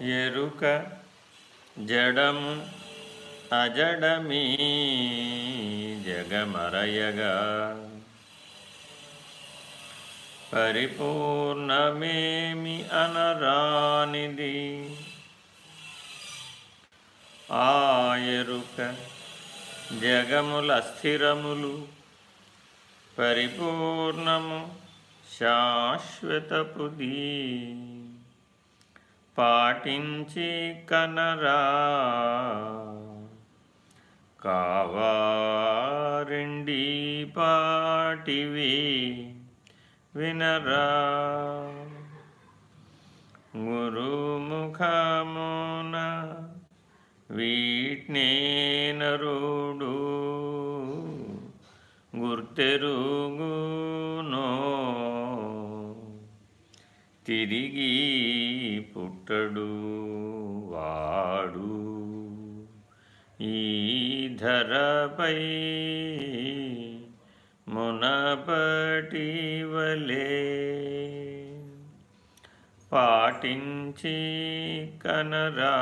ఎరుక జడము అజడమీ జగమరయగా. పరిపూర్ణమేమి అనరానిది? ఆ ఎరుక జగముల స్థిరములు పరిపూర్ణము శాశ్వతపుదీ. పాటించి కనరా. కావారెండి పాటివి వినరా. గురుముఖమున వీట్నేనరుడు గుర్తెరుగు తిరిగి పుట్టడు వాడు. ఈ ధరపై మునపటి వలే పాటించి కనరా.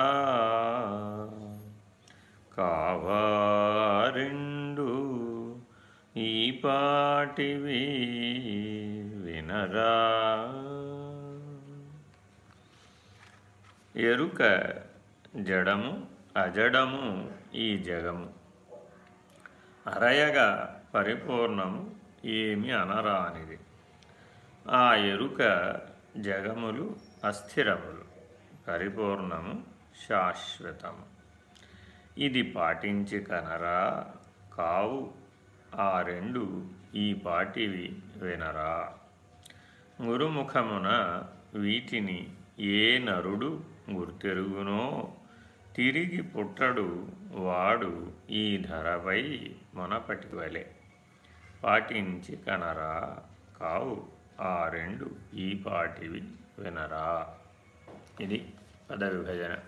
కావారెండు ఈ పాటివి వినరా. ఎరుక జడము అజడము ఈ జగము. అరయగా పరిపూర్ణము ఏమి అనరానిది. ఆ ఎరుక జగములు అస్థిరములు పరిపూర్ణము శాశ్వతము. ఇది పాటించి కనరా కావు ఆ రెండు ఈ పాటివి వినరా. గురుముఖమున వీటిని ఏ నరుడు గుర్తెరుగునో తిరిగి పుట్టడు వాడు ఈ ధరపై మునపటి వలె పాటించి కనరా కావు ఆ రెండు ఈ పాటివి వినరా. ఇది పద విభజన